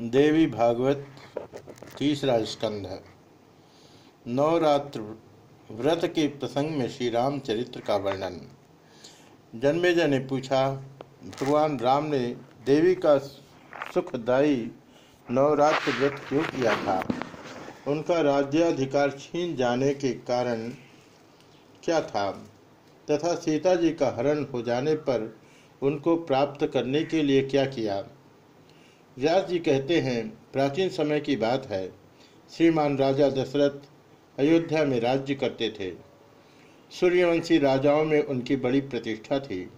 देवी भागवत तीसरा स्कंध नवरात्र व्रत के प्रसंग में श्री राम चरित्र का वर्णन। जन्मेजय ने पूछा, भगवान राम ने देवी का सुखदायी नवरात्र व्रत क्यों किया था? उनका राज्याधिकार छीन जाने के कारण क्या था? तथा सीता जी का हरण हो जाने पर उनको प्राप्त करने के लिए क्या किया? व्यास जी कहते हैं, प्राचीन समय की बात है। श्रीमान राजा दशरथ अयोध्या में राज्य करते थे। सूर्यवंशी राजाओं में उनकी बड़ी प्रतिष्ठा थी।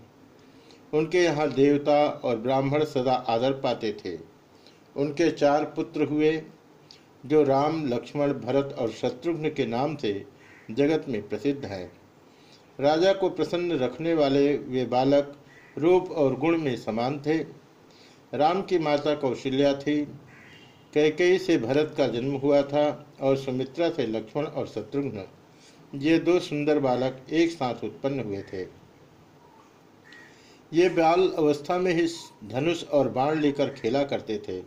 उनके यहाँ देवता और ब्राह्मण सदा आदर पाते थे। उनके चार पुत्र हुए, जो राम, लक्ष्मण, भरत और शत्रुघ्न के नाम से जगत में प्रसिद्ध हैं। राजा को प्रसन्न रखने वाले वे बालक रूप और गुण में समान थे। राम की माता कौशल्या थी। कैकई से भरत का जन्म हुआ था और सुमित्रा से लक्ष्मण और शत्रुघ्न। ये दो सुंदर बालक एक साथ उत्पन्न हुए थे। ये बाल अवस्था में ही धनुष और बाण लेकर खेला करते थे।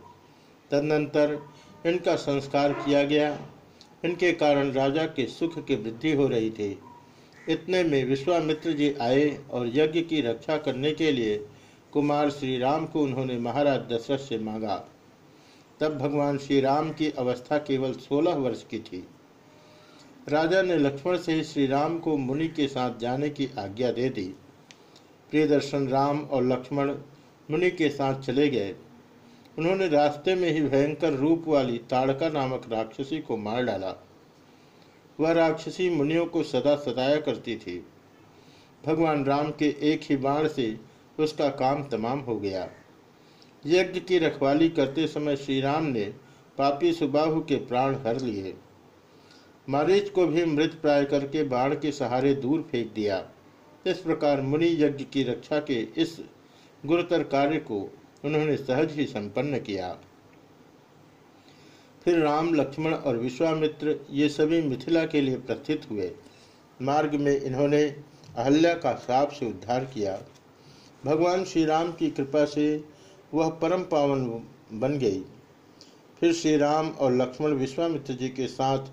तदनंतर इनका संस्कार किया गया। इनके कारण राजा के सुख की वृद्धि हो रही थी। इतने में विश्वामित्र जी आए और यज्ञ की रक्षा करने के लिए कुमार श्री राम को उन्होंने महाराज दशरथ से मांगा। तब भगवान श्री राम की अवस्था केवल सोलह वर्ष की थी। राजा ने लक्ष्मण से श्री राम को मुनि के साथ जाने की आज्ञा दे दी। प्रियदर्शन राम और लक्ष्मण मुनि के साथ चले गए। उन्होंने रास्ते में ही भयंकर रूप वाली ताड़का नामक राक्षसी को मार डाला। वह राक्षसी मुनियों को सदा सताया करती थी। भगवान राम के एक ही बाण से उसका काम तमाम हो गया। यज्ञ की रखवाली करते समय श्री राम ने पापी सुबाहु के प्राण हर लिए। मारीच को भी मृत प्राय करके बाढ़ के सहारे दूर फेंक दिया। इस प्रकार मुनि यज्ञ की रक्षा के इस गुरुतर कार्य को उन्होंने सहज ही संपन्न किया। फिर राम, लक्ष्मण और विश्वामित्र ये सभी मिथिला के लिए प्रस्थित हुए। मार्ग में इन्होंने अहल्या का साप से उद्धार किया। भगवान श्री राम की कृपा से वह परम पावन बन गई। फिर श्री राम और लक्ष्मण विश्वामित्र जी के साथ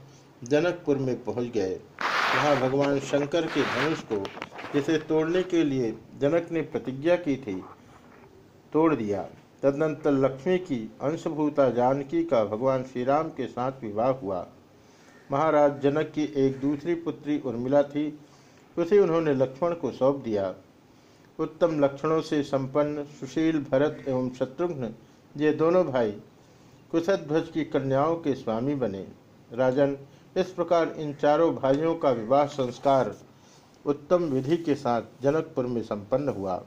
जनकपुर में पहुँच गए। वहाँ भगवान शंकर के धनुष को जिसे तोड़ने के लिए जनक ने प्रतिज्ञा की थी, तोड़ दिया। तदनंतर लक्ष्मी की अंशभूता जानकी का भगवान श्री राम के साथ विवाह हुआ। महाराज जनक की एक दूसरी पुत्री उर्मिला थी, उसे उन्होंने लक्ष्मण को सौंप दिया। उत्तम लक्षणों से संपन्न, सुशील, भरत एवं शत्रुघ्न, ये दोनों भाई कुशध्वज की कन्याओं के स्वामी बने। राजन, इस प्रकार इन चारों भाइयों का विवाह संस्कार उत्तम विधि के साथ जनकपुर में संपन्न हुआ।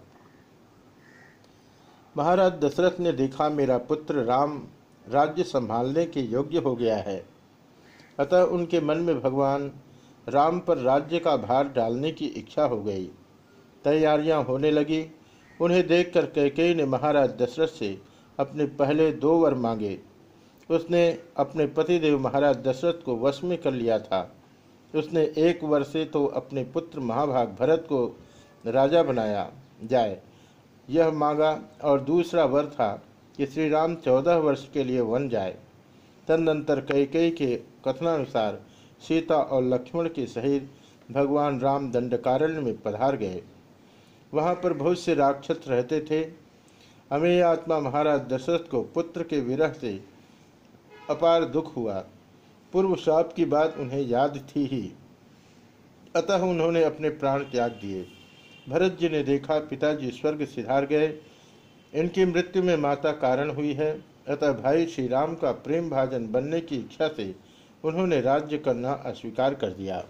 महाराज दशरथ ने देखा, मेरा पुत्र राम राज्य संभालने के योग्य हो गया है। अतः उनके मन में भगवान राम पर राज्य का भार डालने की इच्छा हो गई। तैयारियाँ होने लगी। उन्हें देखकर कैकेयी ने महाराज दशरथ से अपने पहले दो वर मांगे। उसने अपने पतिदेव महाराज दशरथ को वश में कर लिया था। उसने एक वर से तो अपने पुत्र महाभाग भरत को राजा बनाया, जाए। यह मांगा और दूसरा वर था कि श्री राम चौदह वर्ष के लिए वन जाए। तदनंतर कैकेयी के कथनानुसार सीता और लक्ष्मण के सहित भगवान राम दंडकारण्य में पधार गए। वहाँ पर बहुत से राक्षस रहते थे। अमेय आत्मा महाराज दशरथ को पुत्र के विरह से अपार दुख हुआ। पूर्व साप की बात उन्हें याद थी ही। अतः उन्होंने अपने प्राण त्याग दिए। भरत जी ने देखा पिताजी स्वर्ग सिधार गए। इनकी मृत्यु में माता कारण हुई है। अतः भाई श्री राम का प्रेम भाजन बनने की इच्छा से उन्होंने राज्य करना अस्वीकार कर दिया।